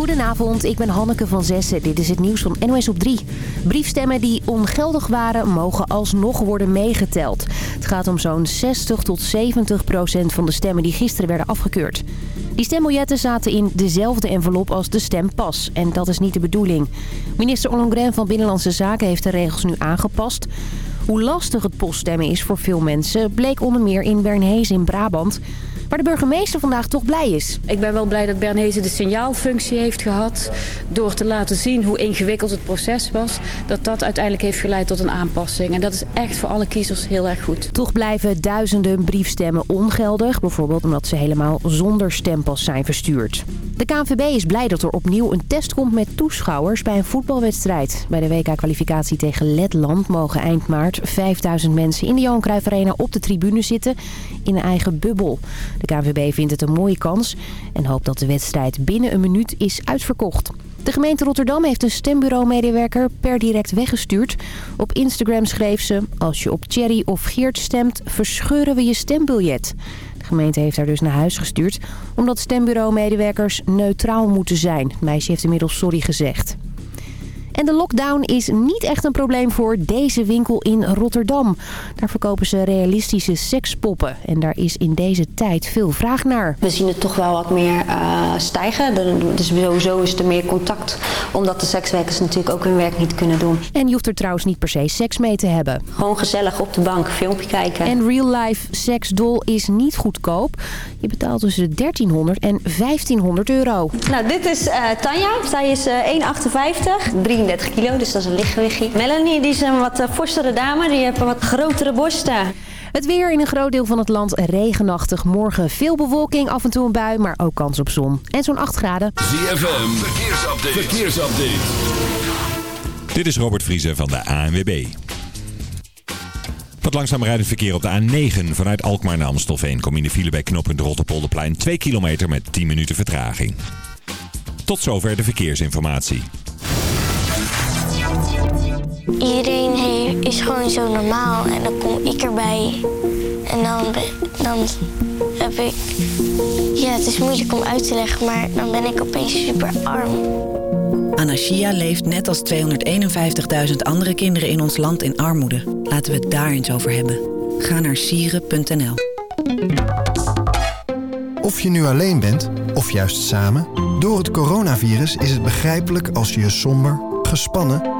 Goedenavond, ik ben Hanneke van Zessen. Dit is het nieuws van NOS op 3. Briefstemmen die ongeldig waren, mogen alsnog worden meegeteld. Het gaat om zo'n 60 tot 70 procent van de stemmen die gisteren werden afgekeurd. Die stembiljetten zaten in dezelfde envelop als de stempas. En dat is niet de bedoeling. Minister Ollongren van Binnenlandse Zaken heeft de regels nu aangepast. Hoe lastig het poststemmen is voor veel mensen... bleek onder meer in Bernhees in Brabant... waar de burgemeester vandaag toch blij is. Ik ben wel blij dat Bernhezen de signaalfunctie heeft gehad... door te laten zien hoe ingewikkeld het proces was... dat dat uiteindelijk heeft geleid tot een aanpassing. En dat is echt voor alle kiezers heel erg goed. Toch blijven duizenden briefstemmen ongeldig. Bijvoorbeeld omdat ze helemaal zonder stempas zijn verstuurd. De KNVB is blij dat er opnieuw een test komt met toeschouwers bij een voetbalwedstrijd. Bij de WK-kwalificatie tegen Letland mogen eind maart 5000 mensen in de Johan Cruijff Arena op de tribune zitten in een eigen bubbel. De KNVB vindt het een mooie kans en hoopt dat de wedstrijd binnen een minuut is uitverkocht. De gemeente Rotterdam heeft een stembureau-medewerker per direct weggestuurd. Op Instagram schreef ze... Als je op Thierry of Geert stemt, verscheuren we je stembiljet. De gemeente heeft haar dus naar huis gestuurd... omdat stembureau-medewerkers neutraal moeten zijn. Het meisje heeft inmiddels sorry gezegd. En de lockdown is niet echt een probleem voor deze winkel in Rotterdam. Daar verkopen ze realistische sekspoppen. En daar is in deze tijd veel vraag naar. We zien het toch wel wat meer uh, stijgen. Dus sowieso is er meer contact. Omdat de sekswerkers natuurlijk ook hun werk niet kunnen doen. En je hoeft er trouwens niet per se seks mee te hebben. Gewoon gezellig op de bank, filmpje kijken. En real life seksdol is niet goedkoop. Je betaalt tussen 1300 en 1500 euro. Nou, dit is uh, Tanja. Zij is uh, 1,58, 33 kilo, dus dat is een lichtgewichtje. Melanie, die is een wat forsere dame. Die heeft wat grotere borsten. Het weer in een groot deel van het land regenachtig. Morgen veel bewolking, af en toe een bui, maar ook kans op zon. En zo'n 8 graden. ZFM, verkeersupdate. verkeersupdate. Dit is Robert Vriezer van de ANWB. Wat langzaam rijdend verkeer op de A9 vanuit Alkmaar naar Amstelveen. Kom in de file bij knooppunt Rotterpolderplein 2 kilometer met 10 minuten vertraging. Tot zover de verkeersinformatie. Iedereen is gewoon zo normaal en dan kom ik erbij. En dan, dan heb ik... Ja, het is moeilijk om uit te leggen, maar dan ben ik opeens super arm. Anashia leeft net als 251.000 andere kinderen in ons land in armoede. Laten we het daar eens over hebben. Ga naar sieren.nl Of je nu alleen bent, of juist samen... door het coronavirus is het begrijpelijk als je je somber, gespannen...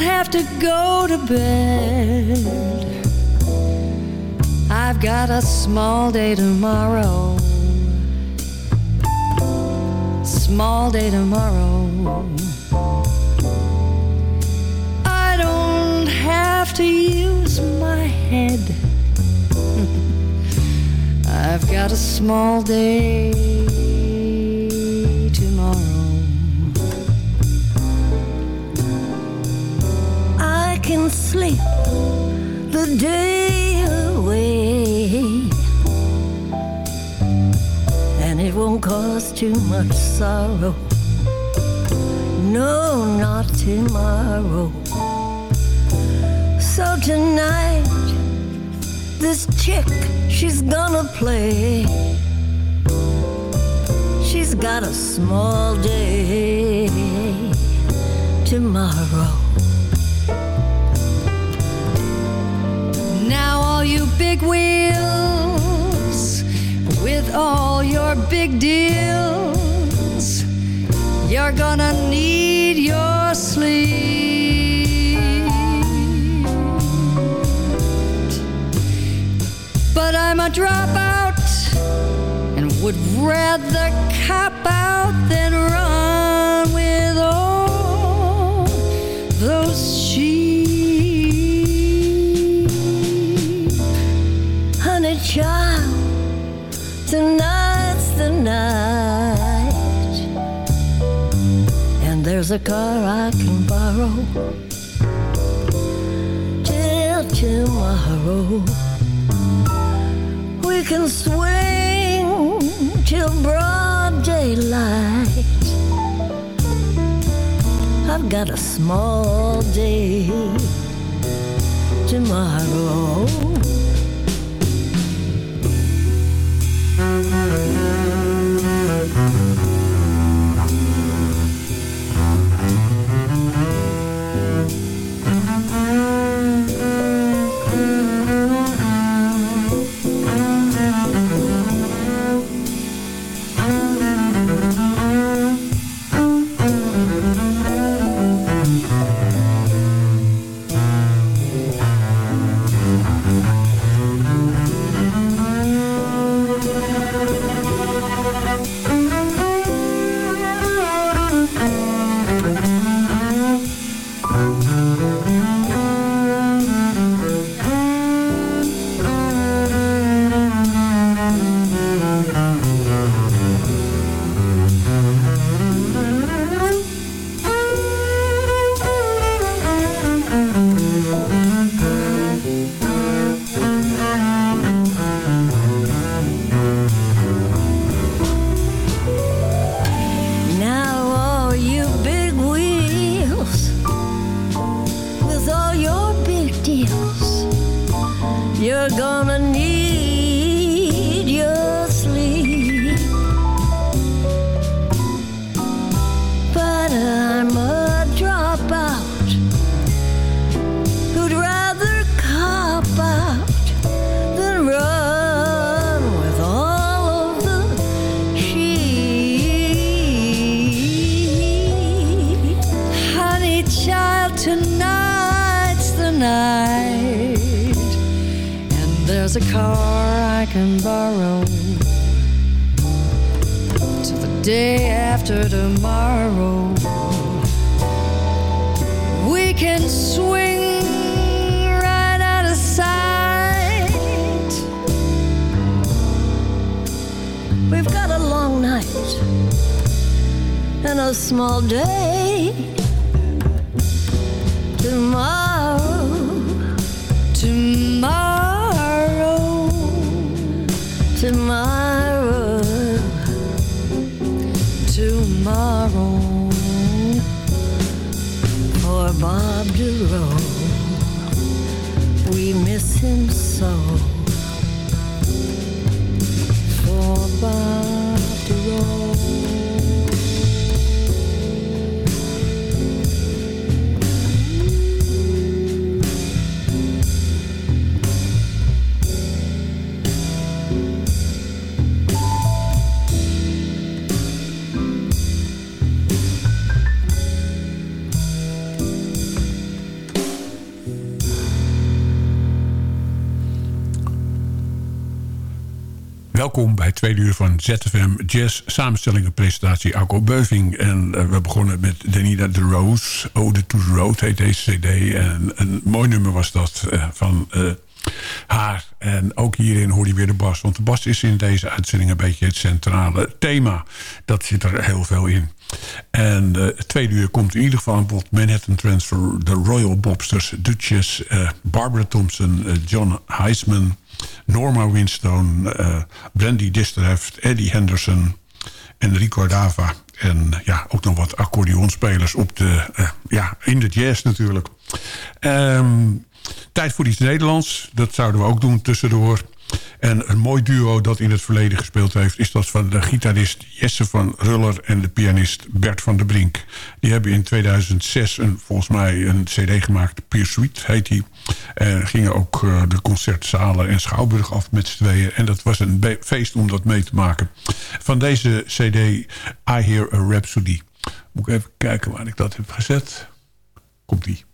Have to go to bed. I've got a small day tomorrow. Small day tomorrow. I don't have to use my head. I've got a small day can sleep the day away. And it won't cause too much sorrow. No, not tomorrow. So tonight, this chick, she's gonna play. She's got a small day tomorrow. all you big wheels, with all your big deals, you're gonna need your sleep. But I'm a dropout and would rather cop out than run a car I can borrow till tomorrow. We can swing till broad daylight. I've got a small day tomorrow. There's a car I can borrow till the day after tomorrow. We can swing right out of sight. We've got a long night and a small day. Tomorrow, seems Welkom bij tweede uur van ZFM Jazz. Samenstelling en presentatie Alco Beuving. En eh, we begonnen met Danida de Rose. Ode to the Road heet deze cd. En een mooi nummer was dat eh, van eh, haar. En ook hierin hoor je weer de bas. Want de bas is in deze uitzending een beetje het centrale thema. Dat zit er heel veel in. En uh, tweede uur komt in ieder geval aan bod Manhattan Transfer, de Royal Bobsters, Duchess, Barbara Thompson, John Heisman, Norma Winstone, uh, Brandy Distreft, Eddie Henderson en Rico Dava. En ja, ook nog wat accordeonspelers op de, uh, ja, in de jazz natuurlijk. Um, tijd voor iets Nederlands. Dat zouden we ook doen tussendoor. En een mooi duo dat in het verleden gespeeld heeft... is dat van de gitarist Jesse van Ruller en de pianist Bert van der Brink. Die hebben in 2006 een, volgens mij een cd gemaakt. Peer Suite heet die. En gingen ook uh, de concertzalen en Schouwburg af met z'n tweeën. En dat was een feest om dat mee te maken. Van deze cd I Hear a Rhapsody. Moet ik even kijken waar ik dat heb gezet. Komt-ie.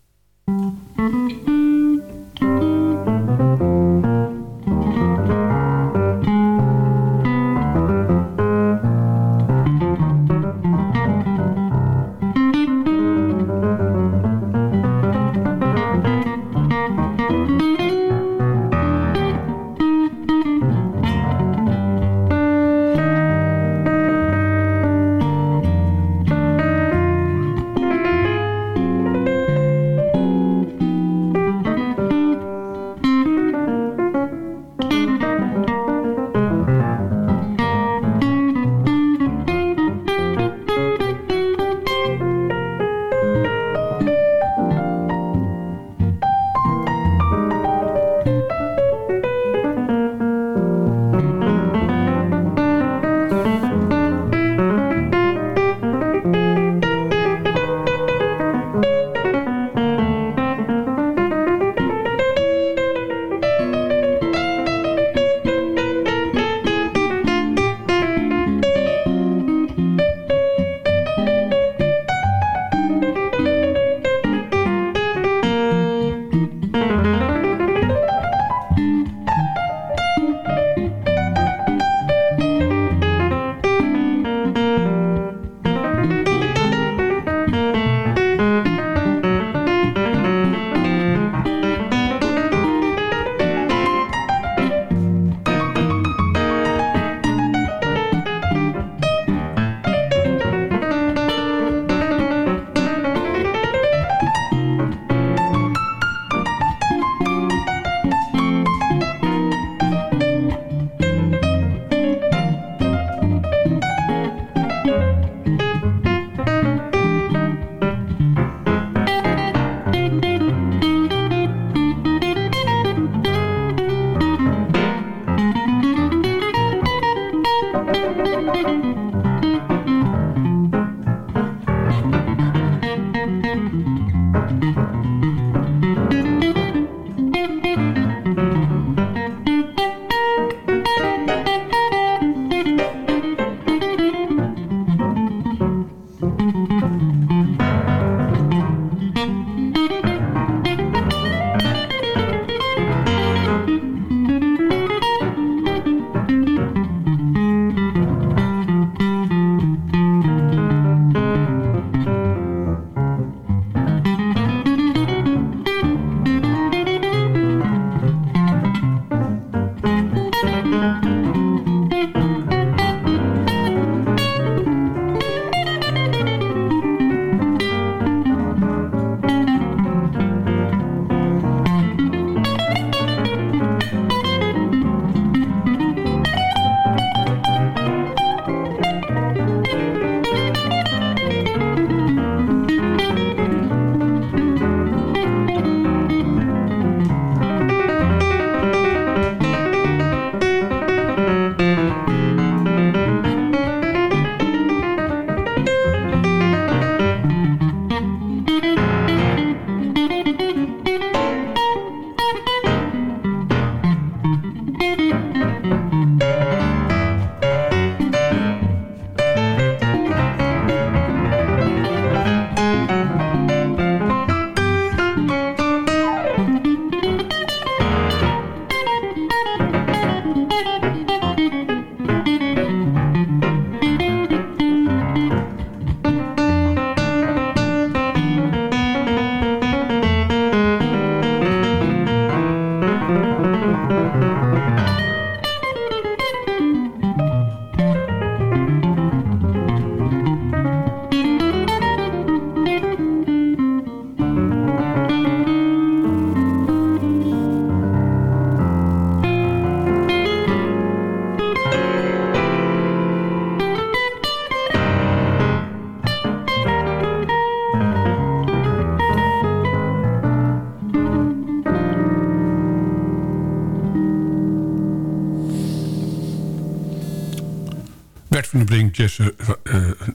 Bert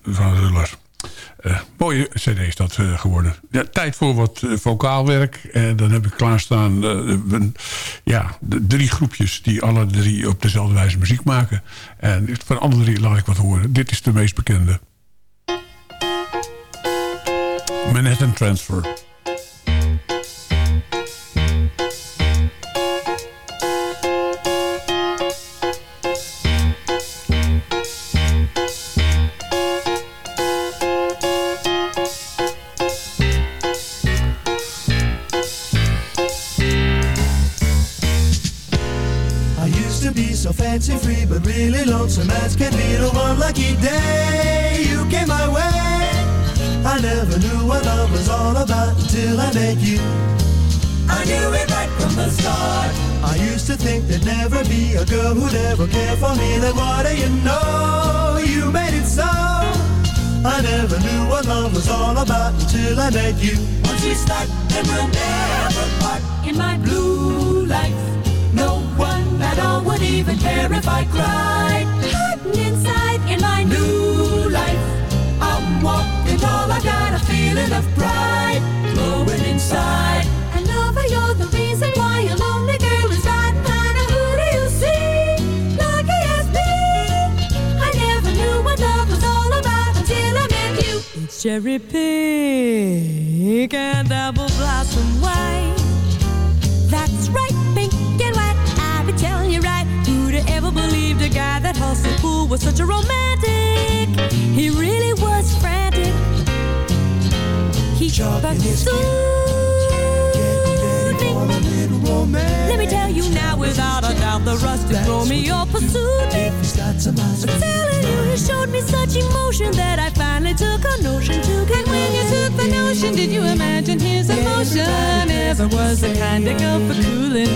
van. Uh, mooie cd is dat uh, geworden. Ja, tijd voor wat vocaalwerk. En dan heb ik klaarstaan ja, de drie groepjes... die alle drie op dezelfde wijze muziek maken. En van alle drie laat ik wat horen. Dit is de meest bekende. Manhattan Transfer. Until I met you. I knew it right from the start. I used to think there'd never be a girl who'd ever care for me. Then what do you know, you made it so. I never knew what love was all about until I met you. Once we start, then we'll never part. In my blue life no one at all would even care if I cried. Cherry pink and apple blossom white. That's right, pink and white. I be telling you right. Who'd have ever believed a guy that hustled pool was such a romantic? He really was frantic. He pursued me. Let me tell you now, without a doubt, the rustic Romeo pursued me. But telling you, he showed me such emotion that I finally took a notion to get. And when you took the notion, did you imagine his emotion? Ever was the kind of girl for cooling?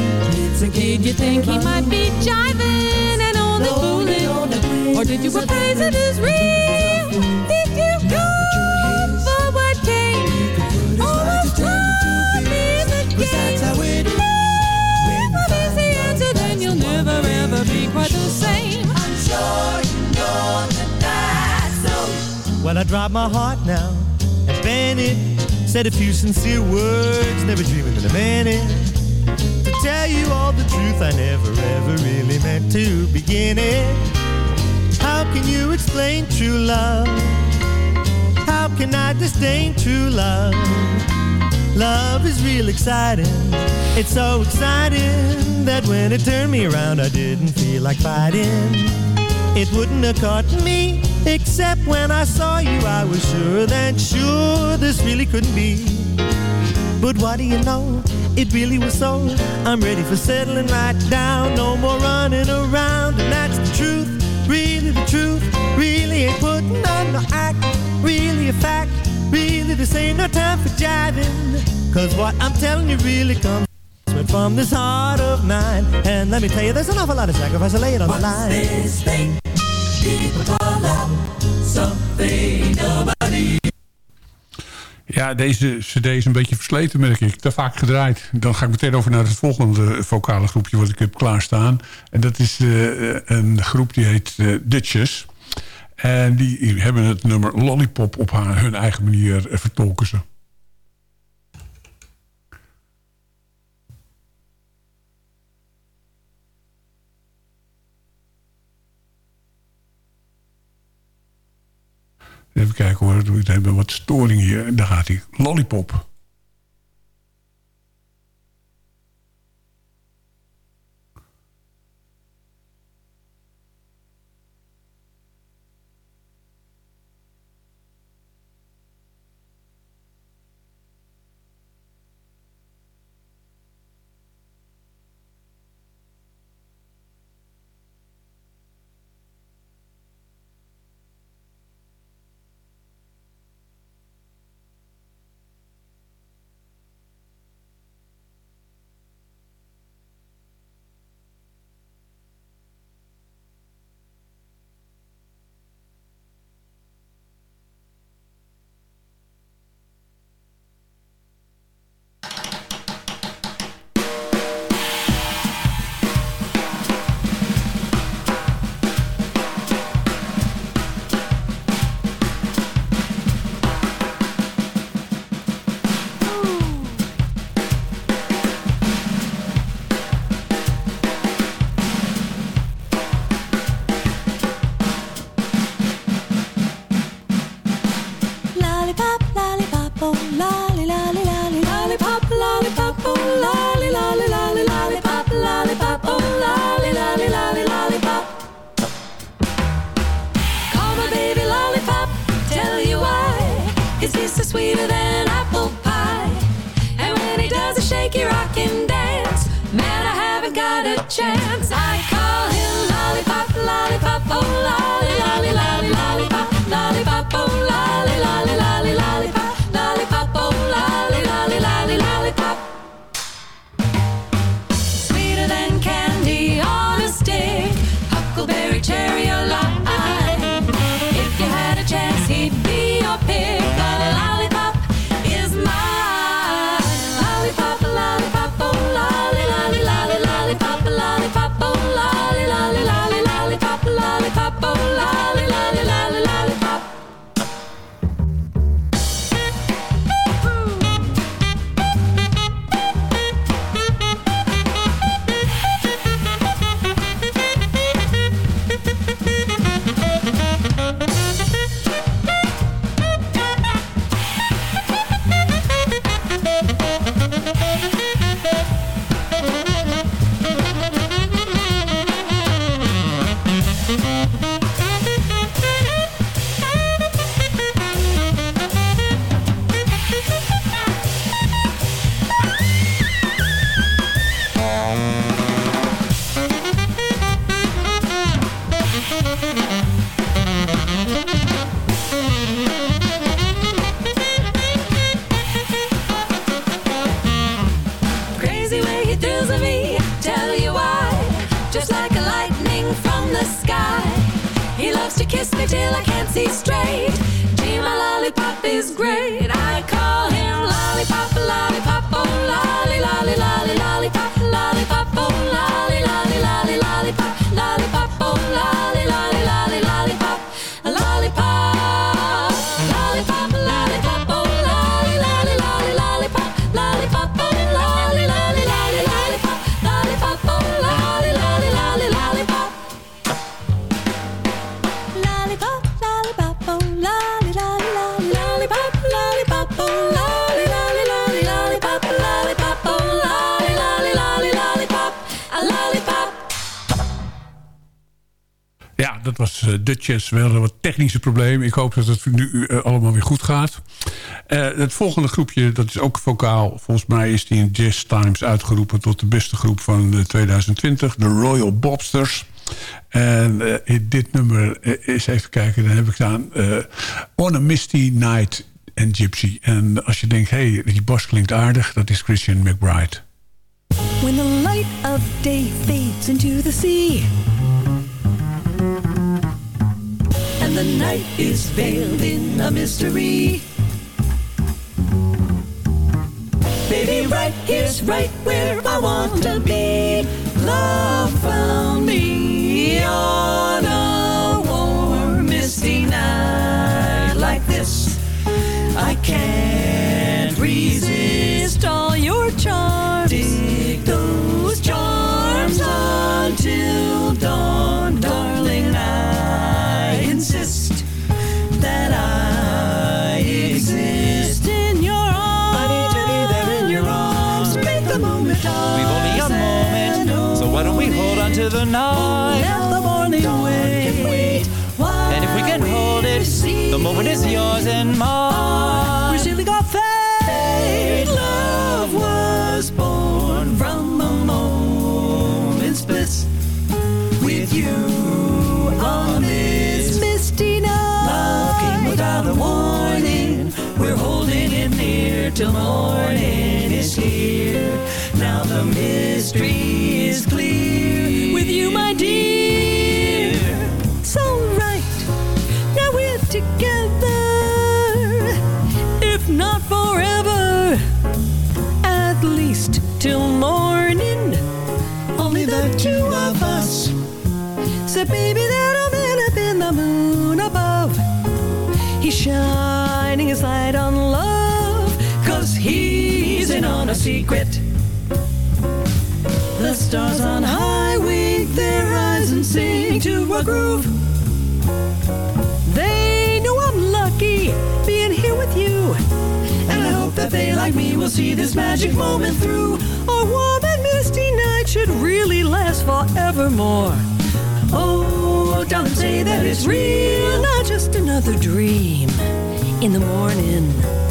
Did you think he might be jiving and only fooling? Or did you appraise it as real? Dropped my heart now and Bennett said a few sincere words, never dreaming in a minute. To tell you all the truth, I never ever really meant to begin it. How can you explain true love? How can I disdain true love? Love is real exciting. It's so exciting that when it turned me around, I didn't feel like fighting. It wouldn't have caught me, except when I saw you. I was sure that sure this really couldn't be. But what do you know? It really was so. I'm ready for settling right down. No more running around, and that's the truth. Really the truth. Really ain't putting on no act. Really a fact. Really this ain't no time for jiving. Cause what I'm telling you really comes from this heart of mine. And let me tell you, there's an awful lot of sacrifice. I lay it on the line. this thing Ja, deze cd is een beetje versleten, merk ik. Te vaak gedraaid. Dan ga ik meteen over naar het volgende vocale groepje... wat ik heb klaarstaan. En dat is uh, een groep die heet uh, Dutches. En die hebben het nummer Lollipop op haar, hun eigen manier vertolken ze. Even kijken hoor, we hebben wat storing hier. Daar gaat hij. Lollipop. Dat was eh, de Chess. We hadden wat technische problemen. Ik hoop dat het nu eh, allemaal weer goed gaat. Eh, het volgende groepje, dat is ook vocaal. Volgens mij is die in Jazz Times uitgeroepen... tot de beste groep van eh, 2020. De Royal Bobsters. En dit nummer, eens even kijken, dan heb ik staan... eh, On a Misty Night and Gypsy. En als je denkt, hé, hey, die bas klinkt aardig... dat is Christian McBride. When the light of day fades into the sea And the night is veiled in a mystery. Baby, right here's right where I want to be. Love found me on a warm misty night like this. I can't resist all your charms. On to the? Let the morning wait. And if we can hold it, the moment is yours and mine. We simply got fate. Love was born from a moment's bliss with you on this misty night. Love came without a warning. We're holding it near till morning is here. Now the mystery is clear Said, baby, that'll man up in the moon above. He's shining his light on love, cause he's in on a secret. The stars on high wink their eyes and sing to a groove. They know I'm lucky being here with you. And I hope that they, like me, will see this magic moment through. Our warm and misty night should really last forevermore. Oh, darling, say that it's real, not just another dream in the morning.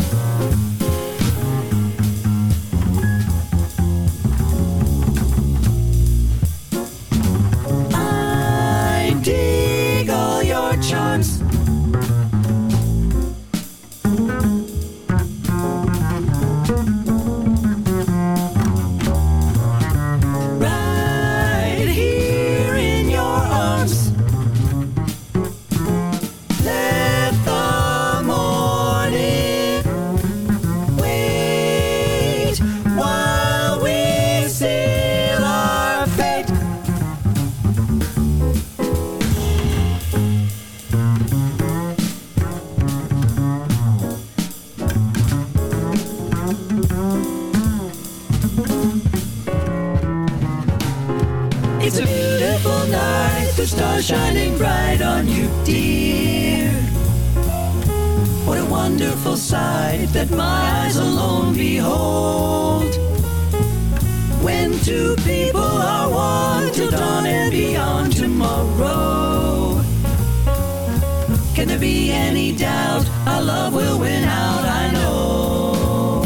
Any doubt our love will win out? I know.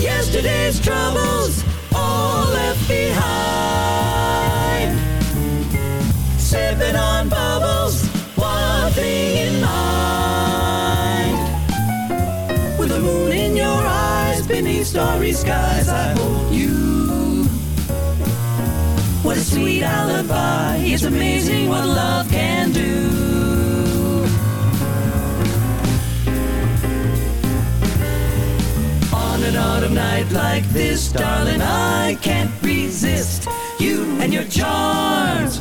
Yesterday's troubles all left behind. Sipping on bubbles, one thing in mind. With the moon in your eyes, beneath starry skies, I hold you. What a sweet alibi, it's amazing what love can do. Night like this, darling, I can't resist you and your charms.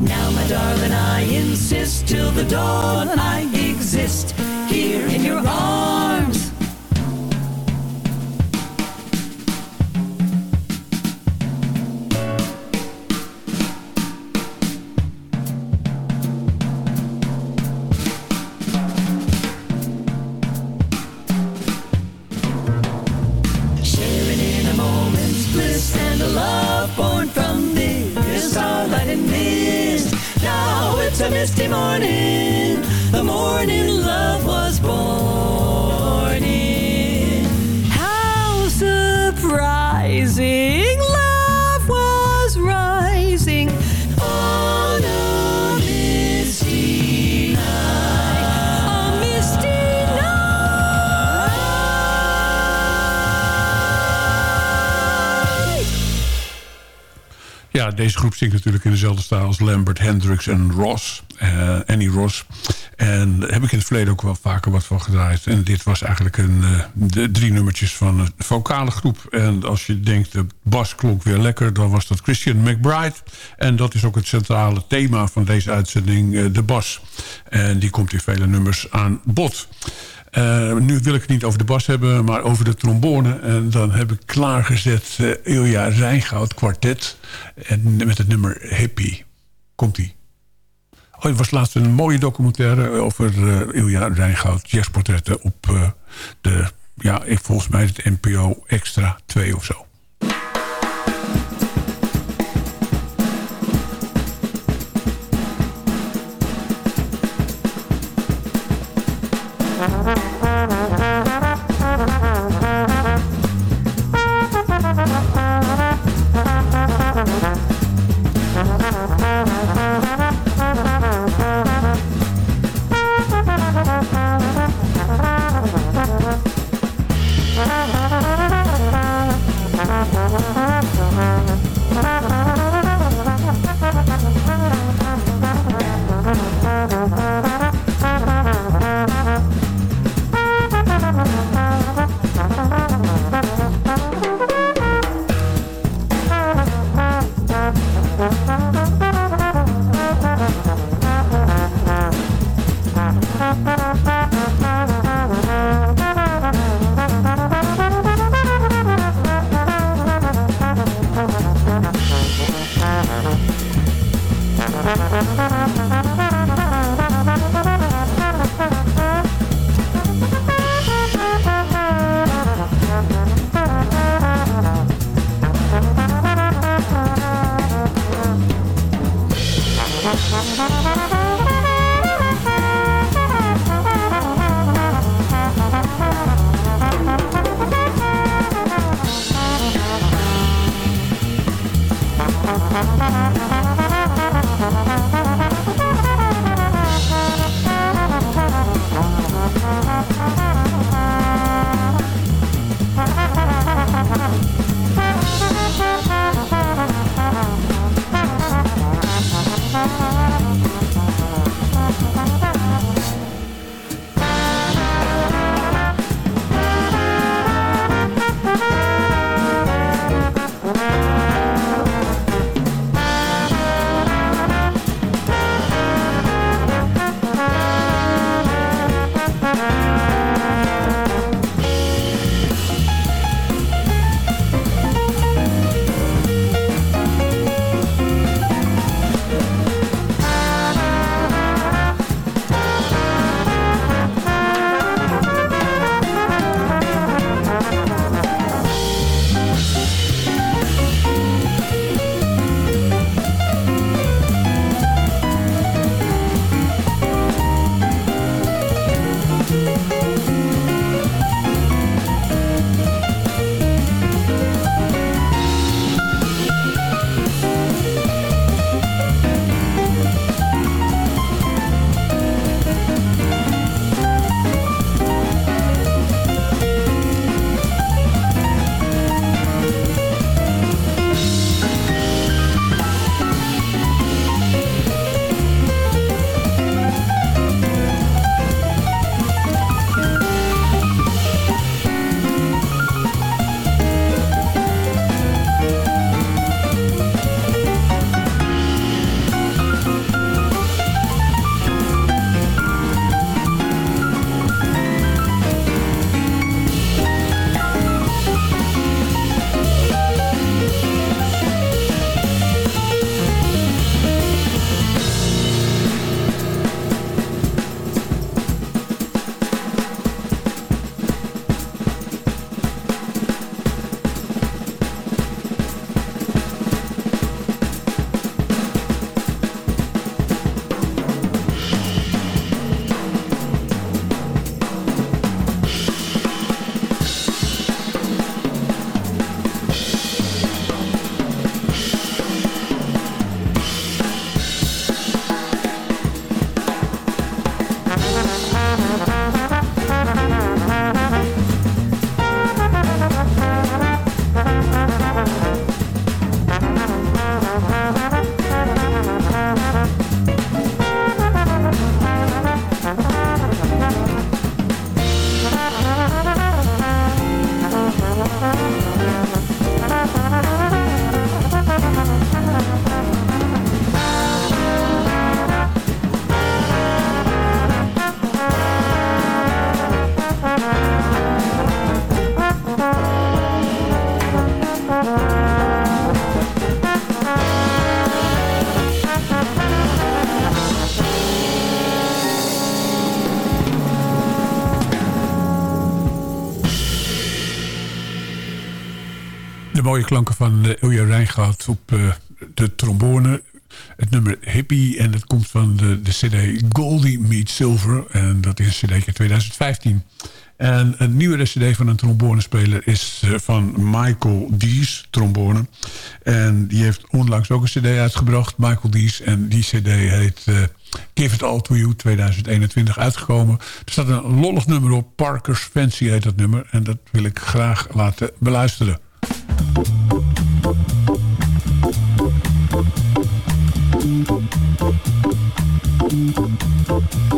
Now, my darling, I insist till the dawn I exist here in your arms. Misty morning, the morning deze groep zingt natuurlijk in dezelfde stijl als Lambert, Hendricks en Ross. eh, Annie Ross. En daar heb ik in het verleden ook wel vaker wat van gedraaid. En dit was eigenlijk een, eh, de drie nummertjes van een vocale groep. En als je denkt, de bas klonk weer lekker... dan was dat Christian McBride. En dat is ook het centrale thema van deze uitzending, eh, de bas. En die komt in vele nummers aan bod. Eh, nu wil ik het niet over de bas hebben, maar over de trombone. En dan heb ik klaargezet uh, Ilja Rijngoud kwartet. En met het nummer Hippie. Komt-ie. Oh, er was laatst een mooie documentaire over uh, Ilja Rijngoud. Jazzportretten op de, ja, volgens mij het NPO Extra 2 of zo. De mooie klanken van uh, Ilja Rijngaard op uh, de trombone. Het nummer Hippie en dat komt van de, de cd Goldie Meets Silver. En dat is een cd 2015. En een nieuwe cd van een trombonespeler is uh, van Michael Dees, trombone. En die heeft onlangs ook een cd uitgebracht, Michael Dees. En die cd heet Give It All To You 2021 uitgekomen. Er staat een lollig nummer op, Parker's Fancy heet dat nummer. En dat wil ik graag laten beluisteren. Thank you.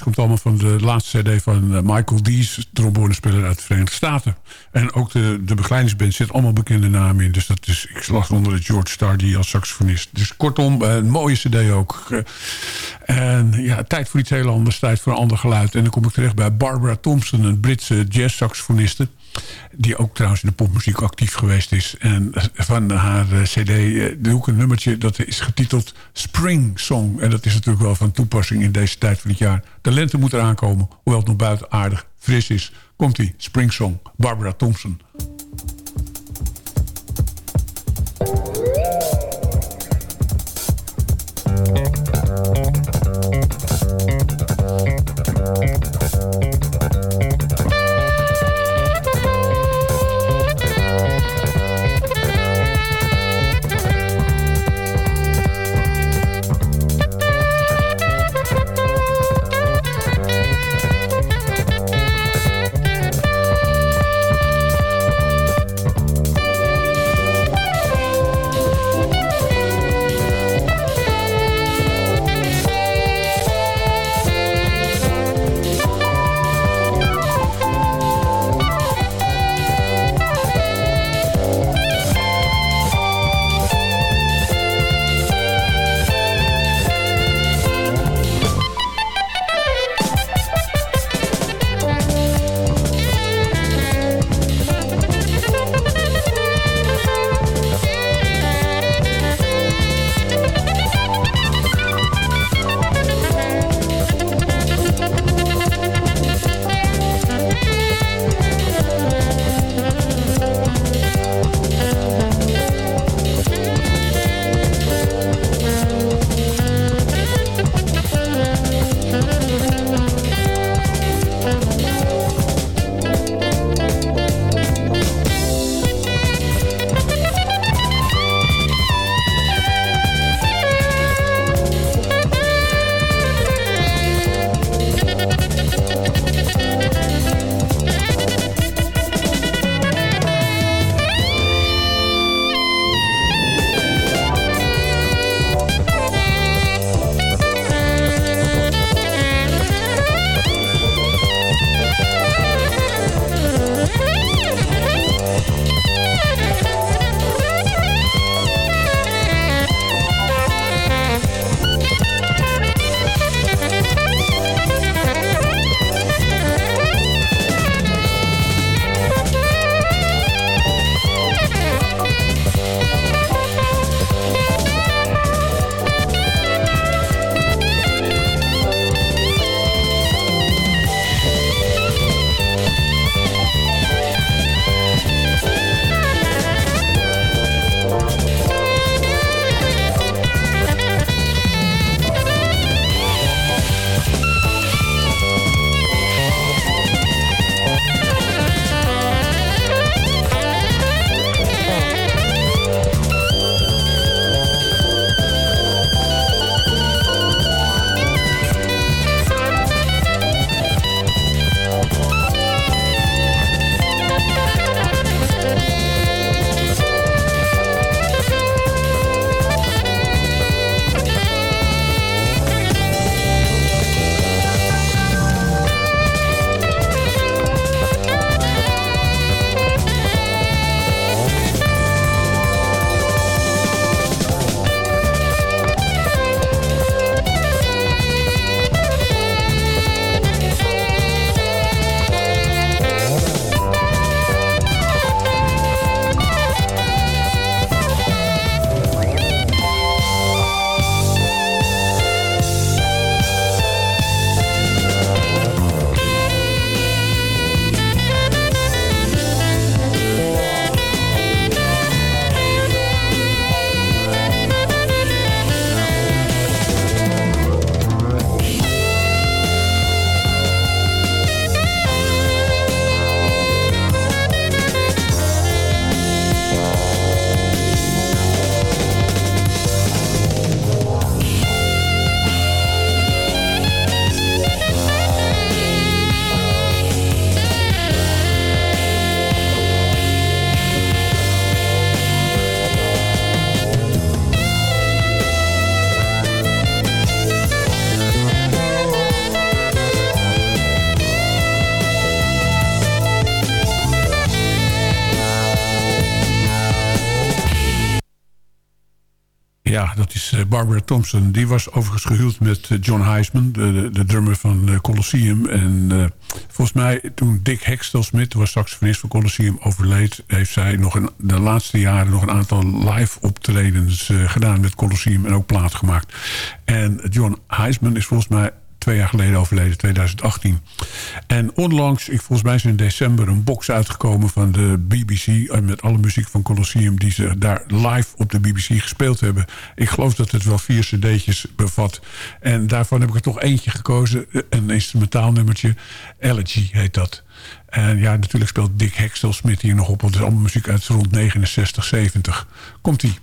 komt allemaal van de laatste cd van eh, Michael Dees, trombonespeler uit de Verenigde Staten. En ook de, de begeleidingsband zit allemaal bekende namen in. Dus dat is, ik slag onder de George Stardy als saxofonist. Dus kortom, een mooie cd ook. En ja, tijd voor iets heel anders, tijd voor een ander geluid. En dan kom ik terecht bij Barbara Thompson, een Britse jazz-saxofoniste. Die ook trouwens in de popmuziek actief geweest is. En van haar eh, cd doe ik een nummertje dat is getiteld Spring Song. En dat is natuurlijk wel van toepassing in deze tijd van het jaar. De lente moet eraan komen, hoewel het nog buiten aardig fris is. Komt-ie, Spring Song, Barbara Thompson. Barbara Thompson. Die was overigens gehuwd met eh, John Heisman, de, de, drummer van eh, Colosseum. En volgens mij toen Dick Hextelsmith, was saxofonist van Colosseum, overleed... heeft zij nog in de laatste jaren nog een aantal live optredens gedaan met Colosseum en ook plaat gemaakt. En John Heisman is volgens mij twee jaar geleden overleden, 2018. En onlangs, ik, volgens mij is in december een box uitgekomen van de BBC... Eh, met alle muziek van Colosseum die ze daar live op de BBC gespeeld hebben. Ik geloof dat het wel vier cd'tjes bevat. En daarvan heb ik er toch eentje gekozen, eh, een instrumentaal nummertje. Elegy heet dat. En ja, natuurlijk speelt Dick Hextelsmith hier nog op... want het is allemaal muziek uit rond 69, 70. Komt-ie.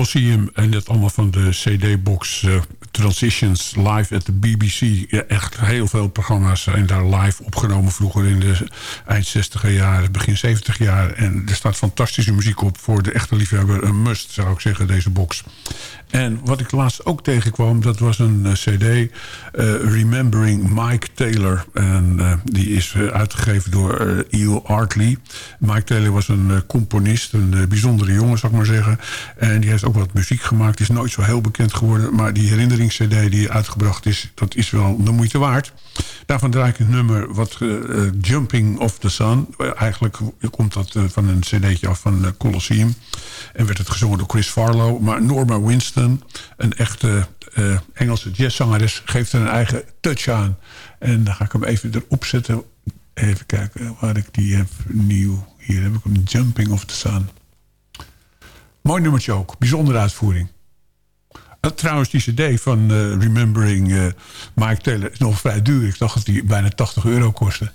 Colosseum en dat allemaal van de CD-box uh, Transitions live at the BBC. Ja, echt heel veel programma's zijn daar live opgenomen vroeger in de eind 60 jaren, begin 70 jaar. En er staat fantastische muziek op voor de echte liefhebber. Een must zou ik zeggen, deze box. En wat ik laatst ook tegenkwam, dat was een uh, cd... Uh, Remembering Mike Taylor. En uh, die is uitgegeven door E.O. Artley. Mike Taylor was een componist, een bijzondere jongen, zou ik maar zeggen. En die heeft ook wat muziek gemaakt. Die is nooit zo heel bekend geworden. Maar die herinneringscd die uitgebracht is, dat is wel de moeite waard. Daarvan draai ik een nummer, wat Jumping of the Sun. eigenlijk komt dat van een cd'tje af van Colosseum. En werd het gezongen door Chris Farlow. Maar Norma Winston, een echte Engelse jazzzangeres... geeft er een eigen touch aan. En dan ga ik hem even erop zetten. Even kijken waar ik die heb. Nieuw. Hier heb ik hem. Jumping of the Sun. Mooi nummertje ook. Bijzondere uitvoering. Trouwens, die cd van uh, Remembering uh, Mike Taylor is nog vrij duur. Ik dacht dat die bijna 80 euro kostte.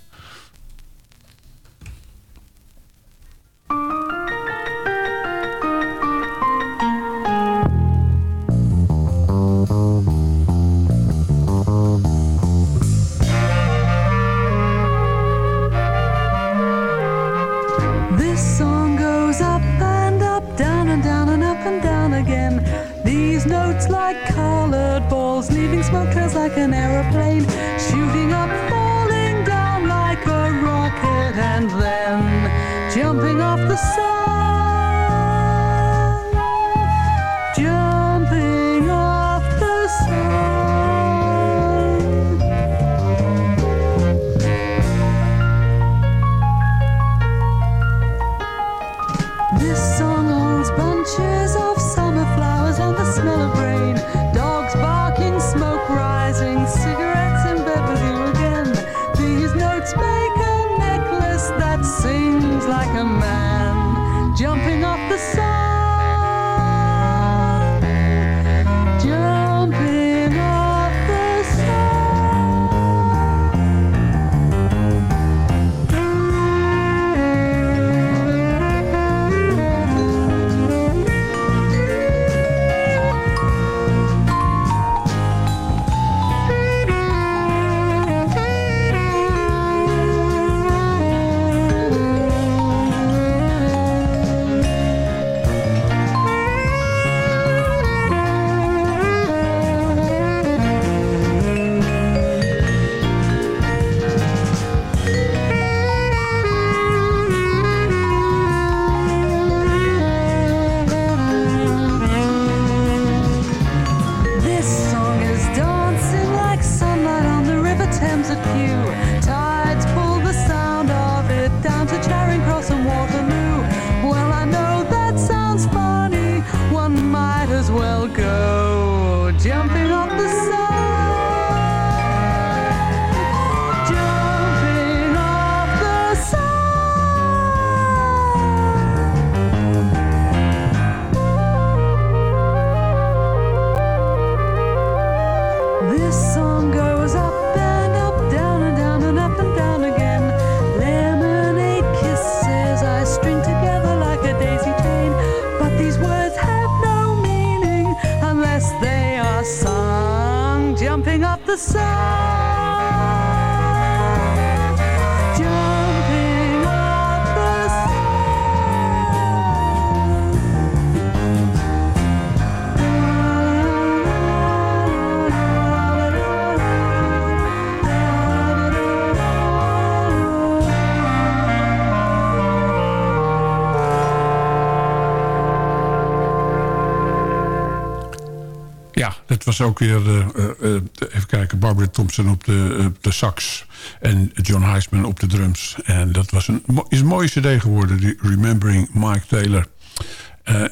Was ook weer, uh, even kijken, Barbara Thompson op de, de sax. En John Heisman op de drums. En dat was een, is een mooie cd geworden, die Remembering Mike Taylor.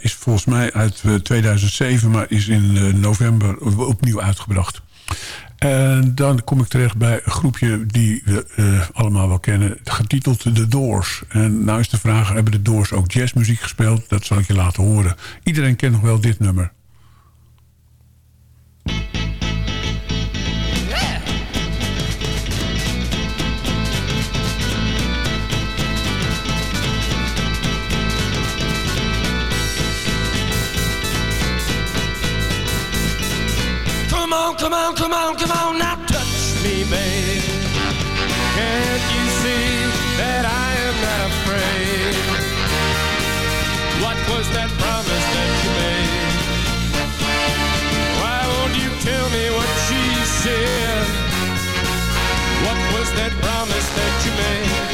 is volgens mij uit 2007, maar is in november opnieuw uitgebracht. En dan kom ik terecht bij een groepje die we allemaal wel kennen. Getiteld The Doors. En nou is de vraag, hebben de Doors ook jazzmuziek gespeeld? Dat zal ik je laten horen. Iedereen kent nog wel dit nummer. come on, come on, come on, now touch me, babe. Can't you see that I am not afraid? What was that promise that tell me what she said? What was that promise that you made?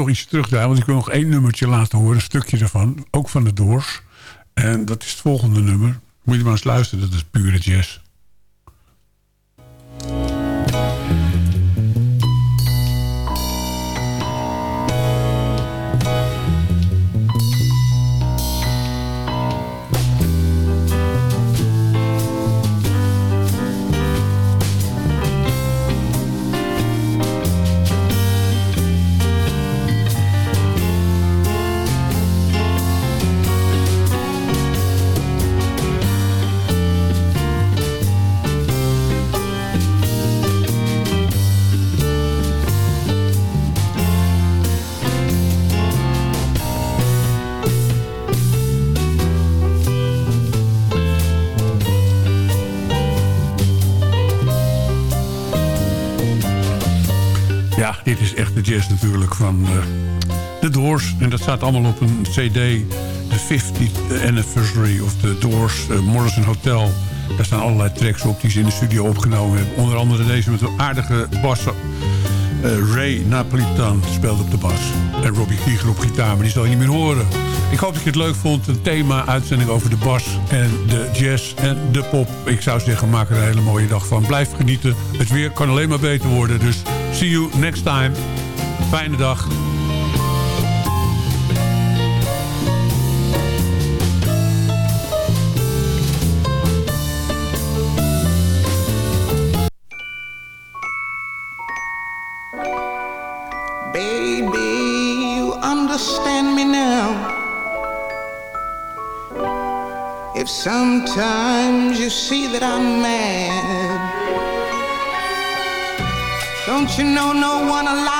Toch iets terugdraaien, want ik wil nog één nummertje laten horen. Een stukje ervan, ook van de Doors. En dat is het volgende nummer. Moet je maar eens luisteren, dat is pure jazz. Van eh, de Doors. En dat staat allemaal op een cd. De 50th anniversary of the Doors, eh, Morrison Hotel. Daar staan allerlei tracks op die ze in de studio opgenomen hebben. Onder andere deze met een aardige bas. Eh, Ray Napolitan speelt op de bas. En Robbie Krieger op gitaar, maar die zal je niet meer horen. Ik hoop dat je het leuk vond. Een thema-uitzending over de bas en de jazz en de pop. Ik zou zeggen, maak er een hele mooie dag van. Blijf genieten. Het weer kan alleen maar beter worden. Dus see you next time. Fijne dag. Sometimes you see that I'm mad, don't you know no one alive